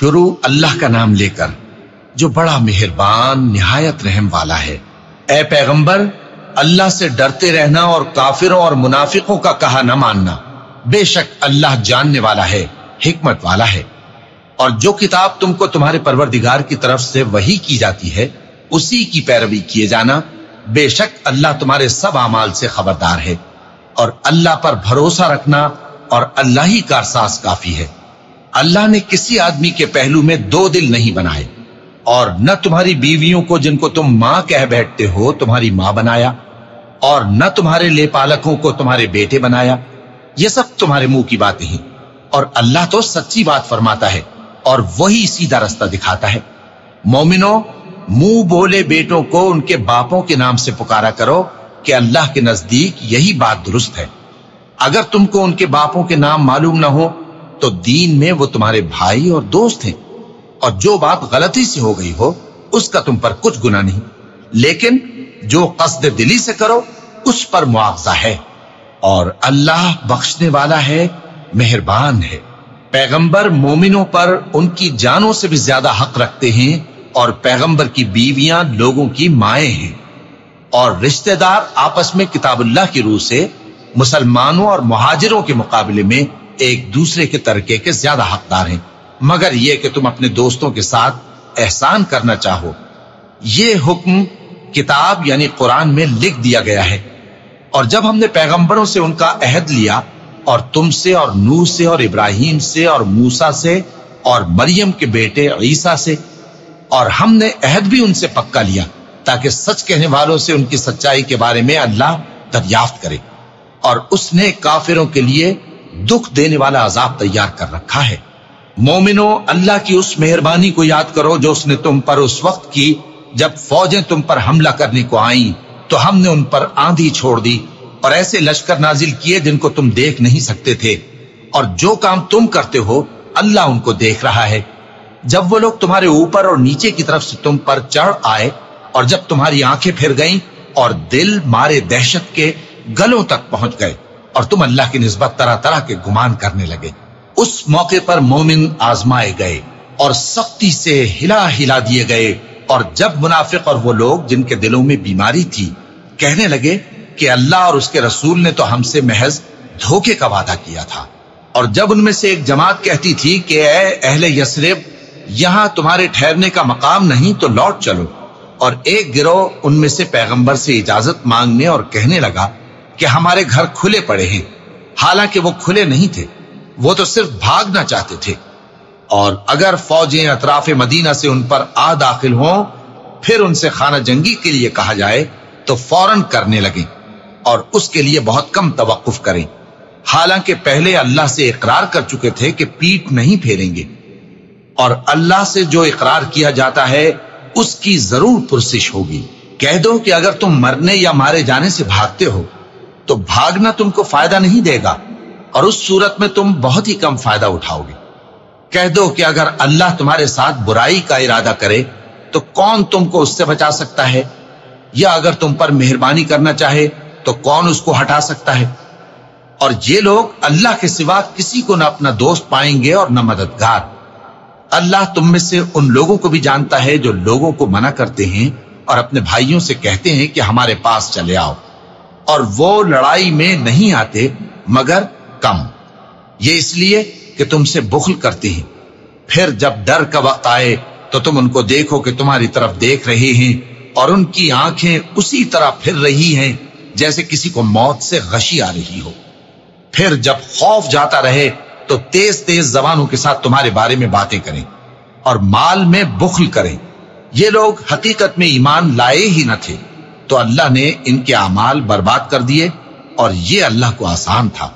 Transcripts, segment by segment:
شروع اللہ کا نام لے کر، جو بڑا مہربان، نہایت رحم والا ہے۔ اے پیغمبر، اللہ سے ڈرتے رہنا اور کافروں اور منافقوں کا کہا نہ ماننا، بے شک اللہ جاننے والا ہے، حکمت والا ہے۔ اور جو کتاب تم کو تمہارے پروردگار کی طرف سے وہی کی جاتی ہے، اسی کی پیروی کیے جانا، بے شک اللہ تمہارے سب اعمال سے خبردار ہے۔ اور اللہ پر بھروسہ رکھنا اور اللہ ہی کا احساس کافی ہے۔ اللہ نے کسی آدمی کے پہلو میں دو دل نہیں بنائے اور نہ تمہاری بیویوں کو جن کو تم ماں کہہ بیٹھتے ہو تمہاری ماں بنایا اور نہ تمہارے لے پالکوں کو تمہارے بیٹے بنایا۔ یہ سب تمہارے منہ کی باتیں ہیں اور اللہ تو سچی بات فرماتا ہے اور وہی سیدھا رستہ دکھاتا ہے۔ مومنو، منہ بولے بیٹوں کو ان کے باپوں کے نام سے پکارا کرو کہ اللہ کے نزدیک یہی بات درست ہے۔ اگر تم کو ان کے باپوں کے نام معلوم نہ ہو تو دین میں وہ تمہارے بھائی اور دوست ہیں۔ اور جو بات غلطی سے ہو گئی ہو، اس کا تم پر کچھ گنا نہیں۔ لیکن جو قصد دلی سے کرو، اس پر معاوضہ ہے۔ اور اللہ بخشنے والا ہے، مہربان ہے۔ پیغمبر مومنوں پر ان کی جانوں سے بھی زیادہ حق رکھتے ہیں اور پیغمبر کی بیویاں لوگوں کی مائیں ہیں۔ اور رشتہ دار آپس میں کتاب اللہ کی روح سے مسلمانوں اور مہاجروں کے مقابلے میں ایک دوسرے کے ترکے کے زیادہ حقدار ہیں۔ مگر یہ کہ تم اپنے دوستوں کے ساتھ احسان کرنا چاہو۔ یہ حکم کتاب یعنی قرآن میں لکھ دیا گیا ہے۔ اور جب ہم نے پیغمبروں سے ان کا عہد لیا اور تم سے اور نو سے اور ابراہیم سے اور موسا سے اور مریم کے بیٹے عیسیٰ سے اور ہم نے عہد بھی ان سے پکا لیا تاکہ سچ کہنے والوں سے ان کی سچائی کے بارے میں اللہ دریافت کرے۔ اور اس نے کافروں کے لیے دکھ دینے والا عذاب تیار کر رکھا ہے۔ مومنو، اللہ کی اس مہربانی کو یاد کرو جو اس نے تم پر اس وقت کی جب فوجیں تم پر حملہ کرنے کو آئیں، تو ہم نے ان پر آندھی چھوڑ دی اور ایسے لشکر نازل کیے جن کو تم دیکھ نہیں سکتے تھے۔ اور جو کام تم کرتے ہو، اللہ ان کو دیکھ رہا ہے۔ جب وہ لوگ تمہارے اوپر اور نیچے کی طرف سے تم پر چڑھ آئے اور جب تمہاری آنکھیں پھر گئیں اور دل مارے دہشت کے گلوں تک پہنچ گئے۔ اور تم اللہ کی نسبت طرح طرح کے گمان کرنے لگے۔ اس موقع پر مومن آزمائے گئے اور سختی سے ہلا ہلا دیے گئے۔ اور جب منافق اور وہ لوگ جن کے دلوں میں بیماری تھی کہنے لگے کہ اللہ اور اس کے رسول نے تو ہم سے محض دھوکے کا وعدہ کیا تھا۔ اور جب ان میں سے ایک جماعت کہتی تھی کہ اے اہل یسرب یہاں تمہارے ٹھہرنے کا مقام نہیں تو لوٹ چلو۔ اور ایک گروہ ان میں سے پیغمبر سے اجازت مانگنے اور کہنے لگا کہ ہمارے گھر کھلے پڑے ہیں۔ حالانکہ وہ کھلے نہیں تھے، وہ تو صرف بھاگنا چاہتے تھے۔ اور اگر فوجیں اطراف مدینہ سے ان پر آ داخل ہوں، پھر ان سے خانہ جنگی کے لیے کہا جائے تو فوراً کرنے لگیں اور اس کے لیے بہت کم توقف کریں۔ حالانکہ پہلے اللہ سے اقرار کر چکے تھے کہ پیٹ نہیں پھیریں گے۔ اور اللہ سے جو اقرار کیا جاتا ہے، اس کی ضرور پرسش ہوگی۔ کہہ دو کہ اگر تم مرنے یا مارے جانے سے بھاگتے ہو تو بھاگنا تم کو فائدہ نہیں دے گا اور اس صورت میں تم بہت ہی کم فائدہ اٹھاؤ گے۔ کہہ دو کہ اگر اللہ تمہارے ساتھ برائی کا ارادہ کرے، تو کون تم کو اس سے بچا سکتا ہے؟ یا اگر تم پر مہربانی کرنا چاہے، تو کون اس کو ہٹا سکتا ہے؟ اور یہ لوگ اللہ کے سوا کسی کو نہ اپنا دوست پائیں گے اور نہ مددگار۔ اللہ تم میں سے ان لوگوں کو بھی جانتا ہے جو لوگوں کو منع کرتے ہیں اور اپنے بھائیوں سے کہتے ہیں کہ ہمارے پاس چلے آؤ۔ اور وہ لڑائی میں نہیں آتے مگر کم۔ یہ اس لیے کہ تم سے بخل کرتے ہیں۔ پھر جب ڈر کا وقت آئے تو تم ان کو دیکھو کہ تمہاری طرف دیکھ رہے ہیں اور ان کی آنکھیں اسی طرح پھر رہی ہیں جیسے کسی کو موت سے غشی آ رہی ہو۔ پھر جب خوف جاتا رہے تو تیز تیز زبانوں کے ساتھ تمہارے بارے میں باتیں کریں اور مال میں بخل کریں۔ یہ لوگ حقیقت میں ایمان لائے ہی نہ تھے۔ تو اللہ نے ان کے اعمال برباد کر دیے اور یہ اللہ کو آسان تھا۔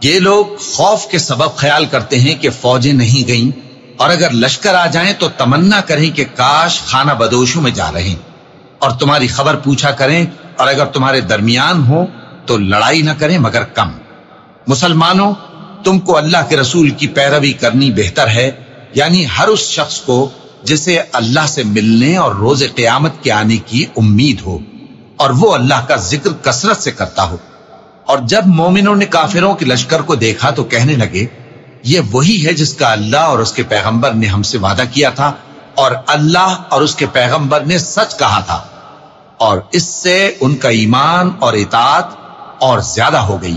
یہ لوگ خوف کے سبب خیال کرتے ہیں کہ فوجیں نہیں گئیں اور اگر لشکر آ جائیں تو تمنا کریں کہ کاش خانہ بدوشوں میں جا رہے اور تمہاری خبر پوچھا کریں اور اگر تمہارے درمیان ہو تو لڑائی نہ کریں مگر کم۔ مسلمانوں، تم کو اللہ کے رسول کی پیروی کرنی بہتر ہے یعنی ہر اس شخص کو جسے اللہ سے ملنے اور روز قیامت کے آنے کی امید ہو۔ اور وہ اللہ کا ذکر کثرت سے کرتا ہو۔ اور جب مومنوں نے کافروں کے لشکر کو دیکھا تو کہنے لگے، یہ وہی ہے جس کا اللہ اور اس کے پیغمبر نے ہم سے وعدہ کیا تھا اور اللہ اور اس کے پیغمبر نے سچ کہا تھا۔ اور اس سے ان کا ایمان اور اطاعت اور زیادہ ہو گئی۔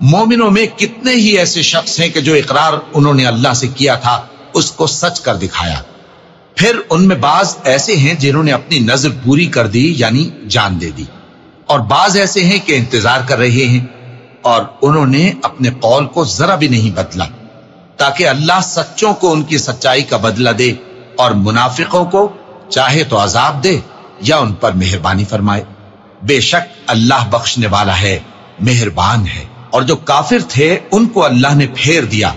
مومنوں میں کتنے ہی ایسے شخص ہیں کہ جو اقرار انہوں نے اللہ سے کیا تھا، اس کو سچ کر دکھایا۔ پھر ان میں بعض ایسے ہیں جنہوں نے اپنی نظر پوری کر دی یعنی جان دے دی۔ اور بعض ایسے ہیں کہ انتظار کر رہے ہیں اور انہوں نے اپنے قول کو ذرا بھی نہیں بدلا، تاکہ اللہ سچوں کو ان کی سچائی کا بدلہ دے اور منافقوں کو چاہے تو عذاب دے یا ان پر مہربانی فرمائے۔ بے شک اللہ بخشنے والا ہے، مہربان ہے۔ اور جو کافر تھے، ان کو اللہ نے پھیر دیا۔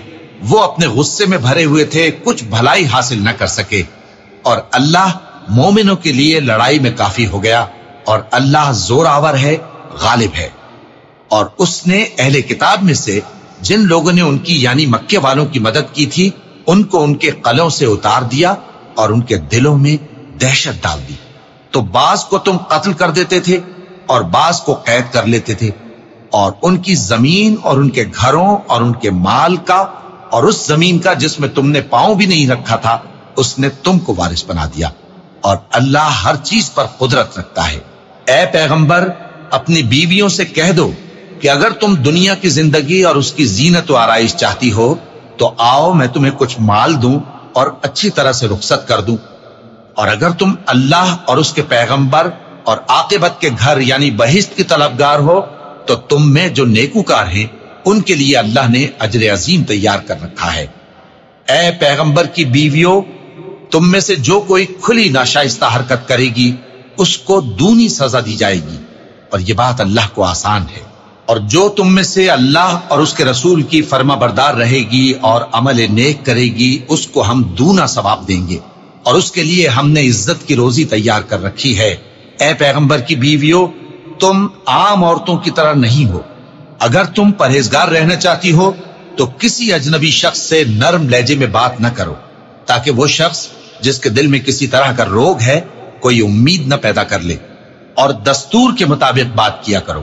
وہ اپنے غصے میں بھرے ہوئے تھے، کچھ بھلائی حاصل نہ کر سکے۔ اور اللہ مومنوں کے لیے لڑائی میں کافی ہو گیا اور اللہ زور آور ہے، غالب ہے۔ اور اس نے اہل کتاب میں سے جن لوگوں نے ان کی یعنی مکے والوں کی مدد کی تھی، ان کو ان کے قلوں سے اتار دیا اور ان کے دلوں میں دہشت ڈال دی۔ تو بعض کو تم قتل کر دیتے تھے اور بعض کو قید کر لیتے تھے۔ اور ان کی زمین اور ان کے گھروں اور ان کے مال کا اور اس زمین کا جس میں تم نے پاؤں بھی نہیں رکھا تھا اس نے تم کو وارث بنا دیا اور اللہ ہر چیز پر قدرت رکھتا ہے۔ اے پیغمبر، اپنی بیویوں سے کہہ دو کہ اگر تم دنیا کی زندگی اور اس کی زینت و آرائش چاہتی ہو، تو آؤ میں تمہیں کچھ مال دوں اور اچھی طرح سے رخصت کر دوں۔ اور اگر تم اللہ اور اس کے پیغمبر اور عاقبت کے گھر یعنی بہشت کی طلبگار ہو، تو تم میں جو نیکوکار ہیں، ان کے لیے اللہ نے اجر عظیم تیار کر رکھا ہے۔ اے پیغمبر کی بیویوں تم میں سے جو کوئی کھلی ناشائستہ حرکت کرے گی، اس کو دونی سزا دی جائے گی۔ اور یہ بات اللہ کو آسان ہے۔ اور جو تم میں سے اللہ اور اس کے رسول کی فرما بردار رہے گی اور عمل نیک کرے گی، اس کو ہم دونا ثواب دیں گے۔ اور اس کے لیے ہم نے عزت کی روزی تیار کر رکھی ہے۔ اے پیغمبر کی بیویوں، تم عام عورتوں کی طرح نہیں ہو۔ اگر تم پرہیزگار رہنا چاہتی ہو، تو کسی اجنبی شخص سے نرم لہجے میں بات نہ کرو، تاکہ وہ شخص جس کے دل میں کسی طرح کا روگ ہے، کوئی امید نہ پیدا کر لے۔ اور دستور کے مطابق بات کیا کرو۔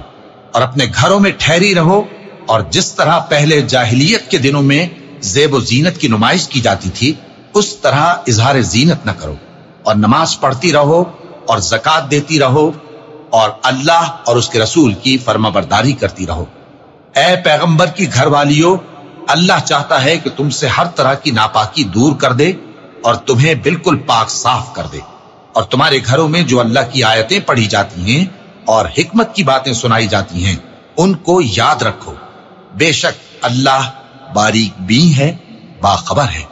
اور اپنے گھروں میں ٹھہری رہو۔ اور جس طرح پہلے جاہلیت کے دنوں میں زیب و زینت کی نمائش کی جاتی تھی، اس طرح اظہار زینت نہ کرو۔ اور نماز پڑھتی رہو اور زکات دیتی رہو۔ اور اللہ اور اس کے رسول کی فرما برداری کرتی رہو۔ اے پیغمبر کی گھر والیوں اللہ چاہتا ہے کہ تم سے ہر طرح کی ناپاکی دور کر دے۔ اور تمہیں بالکل پاک صاف کر دے۔ اور تمہارے گھروں میں جو اللہ کی آیتیں پڑھی جاتی ہیں اور حکمت کی باتیں سنائی جاتی ہیں، ان کو یاد رکھو۔ بے شک اللہ باریک بھی ہے، باخبر ہے۔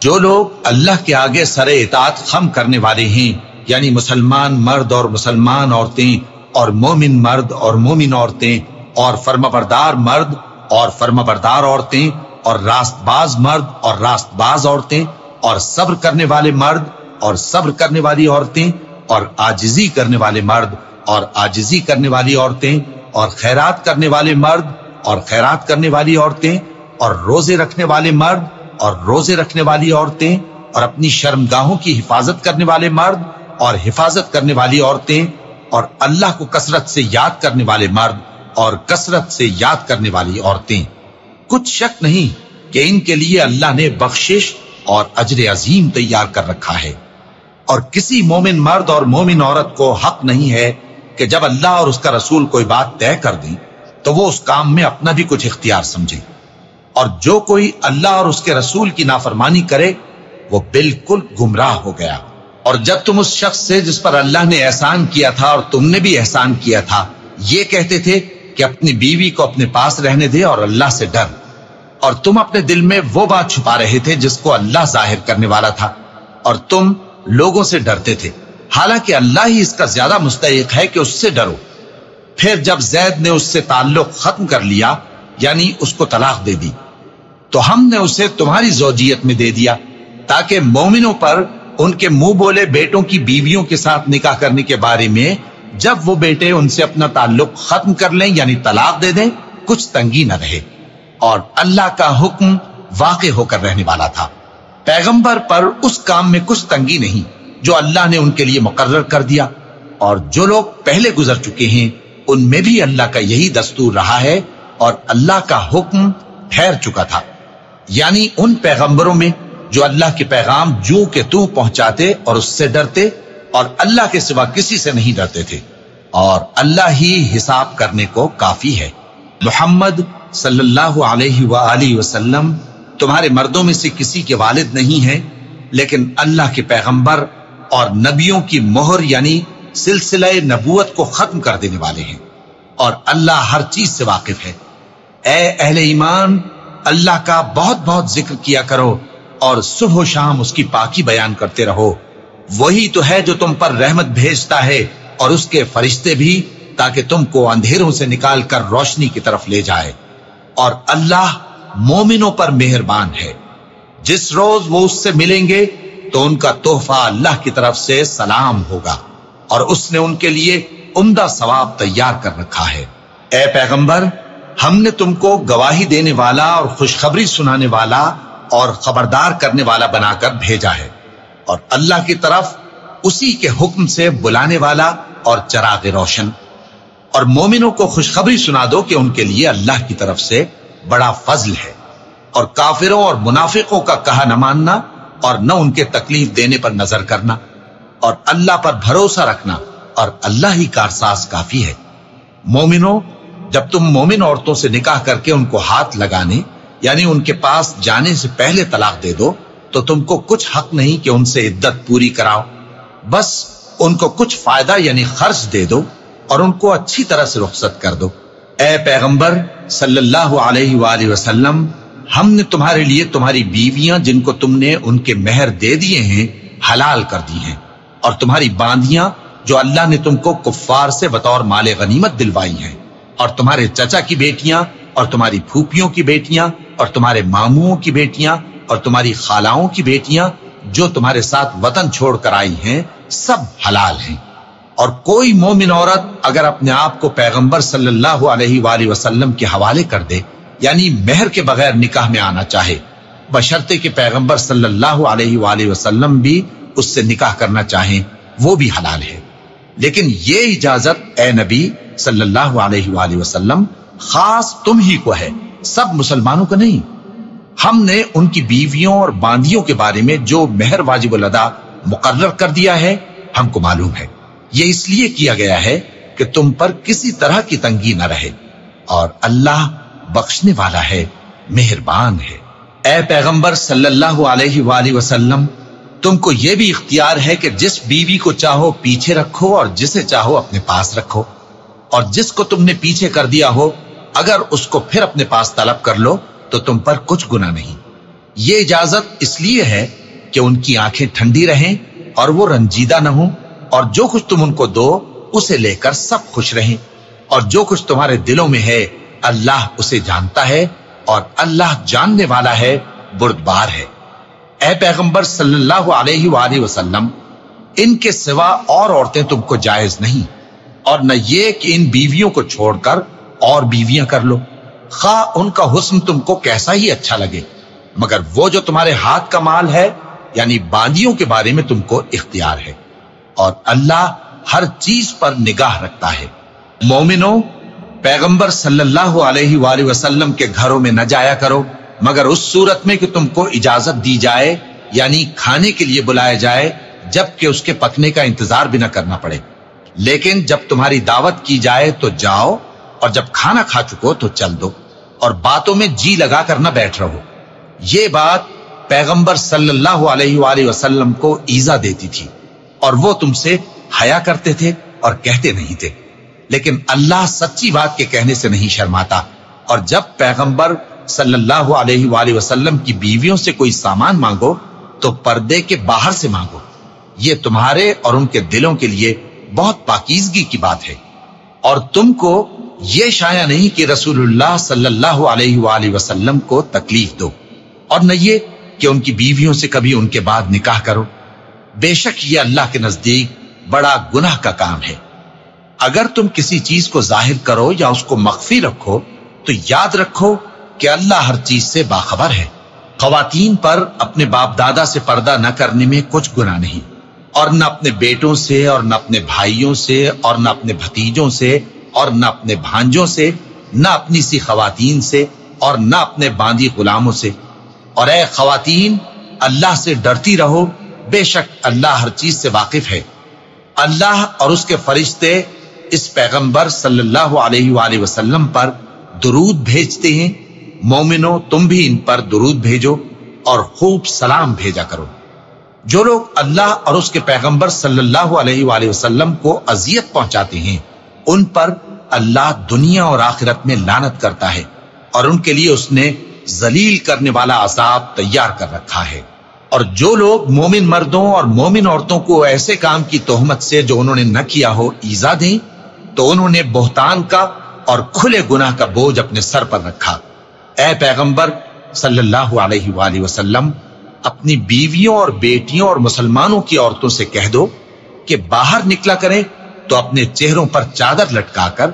جو لوگ اللہ کے آگے سر اطاعت خم کرنے والے ہیں یعنی مسلمان مرد اور مسلمان عورتیں اور مومن مرد اور مومن عورتیں اور فرما بردار مرد اور فرما بردار عورتیں اور راست باز مرد اور راست باز عورتیں اور صبر کرنے والے مرد اور صبر کرنے والی عورتیں اور آجزی کرنے والے مرد اور آجزی کرنے والی عورتیں اور خیرات کرنے والے مرد اور خیرات کرنے والی عورتیں اور روزے رکھنے والے مرد اور روزے رکھنے والی عورتیں اور اپنی شرمگاہوں کی حفاظت کرنے والے مرد اور حفاظت کرنے والی عورتیں اور اللہ کو کثرت سے یاد کرنے والے مرد اور کثرت سے یاد کرنے والی عورتیں۔ کچھ شک نہیں کہ ان کے لیے اللہ نے بخشش اور اجر عظیم تیار کر رکھا ہے۔ اور کسی مومن مرد اور مومن عورت کو حق نہیں ہے کہ جب اللہ اور اس کا رسول کوئی بات طے کر دیں، تو وہ اس کام میں اپنا بھی کچھ اختیار سمجھے۔ اور جو کوئی اللہ اور اس کے رسول کی نافرمانی کرے، وہ بالکل گمراہ ہو گیا۔ اور جب تم اس شخص سے جس پر اللہ نے احسان کیا تھا اور تم نے بھی احسان کیا تھا، یہ کہتے تھے کہ اپنی بیوی کو اپنے پاس رہنے دے اور اللہ سے ڈر۔ اور تم اپنے دل میں وہ بات چھپا رہے تھے جس کو اللہ ظاہر کرنے والا تھا۔ اور تم لوگوں سے ڈرتے تھے۔ حالانکہ اللہ ہی اس کا زیادہ مستحق ہے کہ اس سے ڈرو۔ پھر جب زید نے اس سے تعلق ختم کر لیا یعنی اس کو طلاق دے دی، تو ہم نے اسے تمہاری زوجیت میں دے دیا تاکہ مومنوں پر ان کے منہ بولے بیٹوں کی بیویوں کے ساتھ نکاح کرنے کے بارے میں جب وہ بیٹے ان سے اپنا تعلق ختم کر لیں یعنی طلاق دے دیں، کچھ تنگی نہ رہے۔ اور اللہ کا حکم واقع ہو کر رہنے والا تھا۔ پیغمبر پر اس کام میں کچھ تنگی نہیں، جو اللہ نے ان کے لیے مقرر کر دیا۔ اور جو لوگ پہلے گزر چکے ہیں، ان میں بھی اللہ کا یہی دستور رہا ہے اور اللہ کا حکم ٹھہر چکا تھا۔ یعنی ان پیغمبروں میں جو اللہ کے پیغام جو کہ تو پہنچاتے اور اس سے ڈرتے اور اللہ کے سوا کسی سے نہیں ڈرتے تھے۔ اور اللہ ہی حساب کرنے کو کافی ہے۔ محمد صلی اللہ علیہ وآلہ وسلم تمہارے مردوں میں سے کسی کے والد نہیں ہیں، لیکن اللہ کے پیغمبر اور نبیوں کی مہر یعنی سلسلہ نبوت کو ختم کر دینے والے ہیں۔ اور اللہ ہر چیز سے واقف ہے۔ اے اہل ایمان، اللہ کا بہت بہت ذکر کیا کرو اور صبح و شام اس کی پاکی بیان کرتے رہو۔ وہی تو ہے جو تم پر رحمت بھیجتا ہے اور اس کے فرشتے بھی، تاکہ تم کو اندھیروں سے نکال کر روشنی کی طرف لے جائے۔ اور اللہ مومنوں پر مہربان ہے۔ جس روز وہ اس سے ملیں گے تو ان کا تحفہ اللہ کی طرف سے سلام ہوگا اور اس نے ان کے لیے عمدہ ثواب تیار کر رکھا ہے۔ اے پیغمبر، ہم نے تم کو گواہی دینے والا اور خوشخبری سنانے والا اور خبردار کرنے والا بنا کر بھیجا ہے اور اللہ کی طرف اسی کے حکم سے بلانے والا اور چراغ روشن۔ اور مومنوں کو خوشخبری سنا دو کہ ان کے لیے اللہ کی طرف سے بڑا فضل ہے۔ اور کافروں اور منافقوں کا کہا نہ ماننا اور نہ ان کے تکلیف دینے پر نظر کرنا اور اللہ پر بھروسہ رکھنا اور اللہ ہی کارساز کافی ہے۔ مومنوں، جب تم مومن عورتوں سے نکاح کر کے ان کو ہاتھ لگانے یعنی ان کے پاس جانے سے پہلے طلاق دے دو، تو تم کو کچھ حق نہیں کہ ان سے عدت پوری کراؤ۔ بس ان کو کچھ فائدہ یعنی خرچ دے دو۔ اور ان کو اچھی طرح سے رخصت کر دو۔ اے پیغمبر، صلی اللہ علیہ وآلہ وسلم، ہم نے تمہارے لیے تمہاری بیویاں جن کو تم نے ان کے مہر دے دیے ہیں، حلال کر دی ہیں۔ اور تمہاری باندیاں جو اللہ نے تم کو کفار سے بطور مال غنیمت دلوائی ہیں۔ اور تمہارے چچا کی بیٹیاں، اور تمہاری پھوپھیوں کی بیٹیاں، اور تمہارے ماموں کی بیٹیاں، اور تمہاری خالاؤں کی بیٹیاں جو تمہارے ساتھ وطن چھوڑ کر آئی ہیں، سب حلال ہیں۔ اور کوئی مومن عورت اگر اپنے آپ کو پیغمبر صلی اللہ علیہ وآلہ وسلم کے حوالے کر دے یعنی مہر کے بغیر نکاح میں آنا چاہے، بشرطے کہ پیغمبر صلی اللہ علیہ وآلہ وسلم بھی اس سے نکاح کرنا چاہیں، وہ بھی حلال ہے۔ لیکن یہ اجازت اے نبی صلی اللہ علیہ وآلہ وسلم خاص تم ہی کو ہے، سب مسلمانوں کا نہیں۔ ہم نے ان کی بیویوں اور باندیوں کے بارے میں جو مہر واجب الادا مقرر کر دیا ہے، ہم کو معلوم ہے۔ یہ اس لیے کیا گیا ہے کہ تم پر کسی طرح کی تنگی نہ رہے اور اللہ بخشنے والا ہے، مہربان ہے۔ اے پیغمبر صلی اللہ علیہ وآلہ وسلم، تم کو یہ بھی اختیار ہے کہ جس بیوی کو چاہو پیچھے رکھو اور جسے چاہو اپنے پاس رکھو۔ اور جس کو تم نے پیچھے کر دیا ہو، اگر اس کو پھر اپنے پاس طلب کر لو، تو تم پر کچھ گنا نہیں۔ یہ اجازت اس لیے ہے کہ ان کی آنکھیں ٹھنڈی رہیں اور وہ رنجیدہ نہ ہوں۔ اور جو کچھ تم ان کو دو، اسے لے کر سب خوش رہیں۔ اور جو کچھ تمہارے دلوں میں ہے، اللہ اسے جانتا ہے، اور اللہ جاننے والا ہے، بردبار ہے۔ اے پیغمبر صلی اللہ علیہ وآلہ وسلم، ان کے سوا اور عورتیں تم کو جائز نہیں۔ اور نہ یہ کہ ان بیویوں کو چھوڑ کر اور بیویاں کر لو۔ خواہ ان کا حسن تم کو کیسا ہی اچھا لگے، مگر وہ جو تمہارے ہاتھ کا مال ہے یعنی باندیوں کے بارے میں تم کو اختیار ہے۔ اور اللہ ہر چیز پر نگاہ رکھتا ہے۔ مومنوں پیغمبر صلی اللہ علیہ وآلہ وسلم کے گھروں میں نہ جایا کرو، مگر اس صورت میں کہ تم کو اجازت دی جائے یعنی کھانے کے لیے بلایا جائے جبکہ اس کے پکنے کا انتظار بھی نہ کرنا پڑے۔ لیکن جب تمہاری دعوت کی جائے تو جاؤ، اور جب کھانا کھا چکو تو چل دو، اور باتوں میں جی لگا کر نہ بیٹھ رہو۔ یہ بات پیغمبر صلی اللہ علیہ وآلہ وسلم کو ایزا دیتی تھی۔ اور وہ تم سے حیا کرتے تھے اور کہتے نہیں تھے۔ لیکن اللہ سچی بات کے کہنے سے نہیں شرماتا۔ اور جب پیغمبر صلی اللہ علیہ وآلہ وسلم کی بیویوں سے کوئی سامان مانگو، تو پردے کے باہر سے مانگو۔ یہ تمہارے اور ان کے دلوں کے لیے بہت پاکیزگی کی بات ہے۔ اور تم کو یہ شایع نہیں کہ رسول اللہ صلی اللہ علیہ وآلہ وسلم کو تکلیف دو۔ اور نہ یہ کہ ان کی بیویوں سے کبھی ان کے بعد نکاح کرو۔ بے شک یہ اللہ کے نزدیک بڑا گناہ کا کام ہے۔ اگر تم کسی چیز کو ظاہر کرو یا اس کو مخفی رکھو، تو یاد رکھو کہ اللہ ہر چیز سے باخبر ہے۔ خواتین پر اپنے باپ دادا سے پردہ نہ کرنے میں کچھ گنا نہیں، اور نہ اپنے بیٹوں سے، اور نہ اپنے بھائیوں سے، اور نہ اپنے بھتیجوں سے، اور نہ اپنے بھانجوں سے، نہ اپنی سی خواتین سے، اور نہ اپنے باندی غلاموں سے۔ اور اے خواتین، اللہ سے ڈرتی رہو بے شک اللہ ہر چیز سے واقف ہے۔ اللہ اور اس کے فرشتے اس پیغمبر صلی اللہ علیہ وآلہ وسلم پر درود بھیجتے ہیں۔ مومنو، تم بھی ان پر درود بھیجو اور خوب سلام بھیجا کرو۔ جو لوگ اللہ اور اس کے پیغمبر صلی اللہ علیہ وآلہ وسلم کو اذیت پہنچاتے ہیں، ان پر اللہ دنیا اور آخرت میں لانت کرتا ہے اور ان کے لیے اس نے ذلیل کرنے والا عذاب تیار کر رکھا ہے۔ اور جو لوگ مومن مردوں اور مومن عورتوں کو ایسے کام کی تہمت سے جو انہوں نے نہ کیا ہو ایزا دیں، تو انہوں نے بہتان کا اور کھلے گناہ کا بوجھ اپنے سر پر رکھا۔ اے پیغمبر صلی اللہ علیہ وآلہ وسلم، اپنی بیویوں اور بیٹیوں اور مسلمانوں کی عورتوں سے کہہ دو کہ باہر نکلا کریں تو اپنے چہروں پر چادر لٹکا کر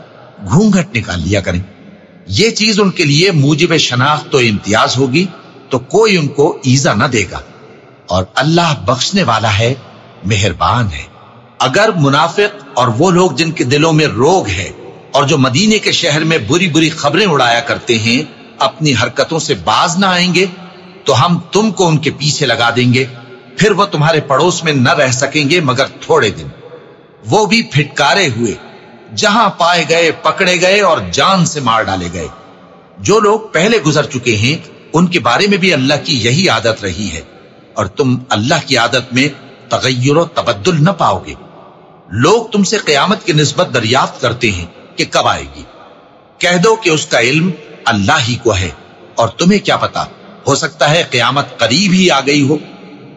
گھونگھٹ نکال لیا کریں۔ یہ چیز ان کے لیے موجب شناخت و امتیاز ہوگی، تو کوئی ان کو ایزا نہ دے گا۔ اور اللہ بخشنے والا ہے، مہربان ہے۔ اگر منافق اور وہ لوگ جن کے دلوں میں روگ ہے اور جو مدینے کے شہر میں بری بری خبریں اڑایا کرتے ہیں، اپنی حرکتوں سے باز نہ آئیں گے، تو ہم تم کو ان کے پیچھے لگا دیں گے۔ پھر وہ تمہارے پڑوس میں نہ رہ سکیں گے مگر تھوڑے دن۔ وہ بھی پھٹکارے ہوئے، جہاں پائے گئے، پکڑے گئے اور جان سے مار ڈالے گئے۔ جو لوگ پہلے گزر چکے ہیں، ان کے بارے میں بھی اللہ کی یہی عادت رہی ہے۔ اور تم اللہ کی عادت میں تغیر و تبدل نہ پاؤ گے۔ لوگ تم سے قیامت کی نسبت دریافت کرتے ہیں کہ کب آئے گی۔ کہہ دو کہ اس کا علم اللہ ہی کو ہے اور تمہیں کیا پتا ہو سکتا ہے قیامت قریب ہی آ گئی ہو۔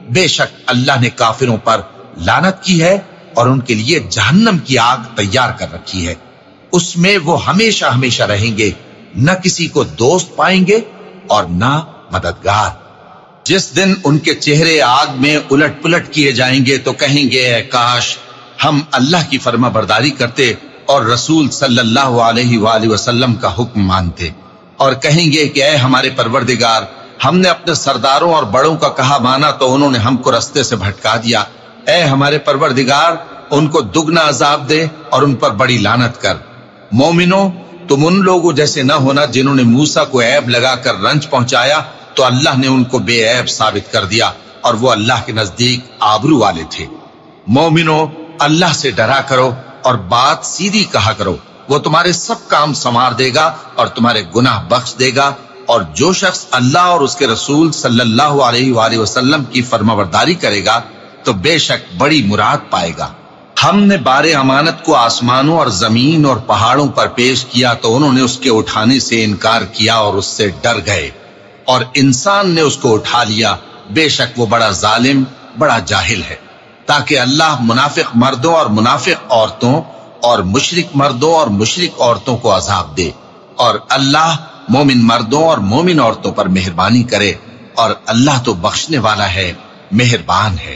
بے شک اللہ نے کافروں پر لانت کی ہے اور ان کے لیے جہنم کی آگ تیار کر رکھی ہے۔ اس میں وہ ہمیشہ ہمیشہ رہیں گے، نہ کسی کو دوست پائیں گے اور نہ مددگار۔ جس دن ان کے چہرے آگ میں الٹ پلٹ کیے جائیں گے تو کہیں گے، اے کاش، ہم اللہ کی فرما برداری کرتے اور رسول صلی اللہ علیہ وآلہ وسلم کا حکم مانتے اور کہیں گے کہ، اے ہمارے پروردگار، ہم نے اپنے سرداروں اور بڑوں کا کہا مانا تو انہوں نے ہم کو رستے سے بھٹکا دیا۔ اے ہمارے پروردگار، ان کو دگنا عذاب دے اور ان پر بڑی لانت کر۔ مومنو، تم ان لوگوں جیسے نہ ہونا جنہوں نے موسا کو عیب لگا کر رنج پہنچایا تو اللہ نے ان کو بے عیب ثابت کر دیا اور وہ اللہ کے نزدیک آبرو والے تھے۔ مومنو، اللہ سے ڈرا کرو اور بات سیدھی کہا کرو۔ وہ تمہارے سب کام سنوار دے گا اور تمہارے گناہ بخش دے گا اور جو شخص اللہ اور اس کے رسول صلی اللہ علیہ وآلہ وسلم کی فرماورداری کرے گا تو بے شک بڑی مراد پائے گا۔ ہم نے بار امانت کو آسمانوں اور زمین اور پہاڑوں پر پیش کیا تو انہوں نے اس کے اٹھانے سے انکار کیا اور اس سے ڈر گئے۔ اور انسان نے اس کو اٹھا لیا۔ بے شک وہ بڑا ظالم، بڑا جاہل ہے۔ تاکہ اللہ منافق مردوں اور منافق عورتوں اور مشرق مردوں اور مشرق عورتوں کو عذاب دے۔ اور اللہ مومن مردوں اور مومن عورتوں پر مہربانی کرے۔ اور اللہ تو بخشنے والا ہے، مہربان ہے۔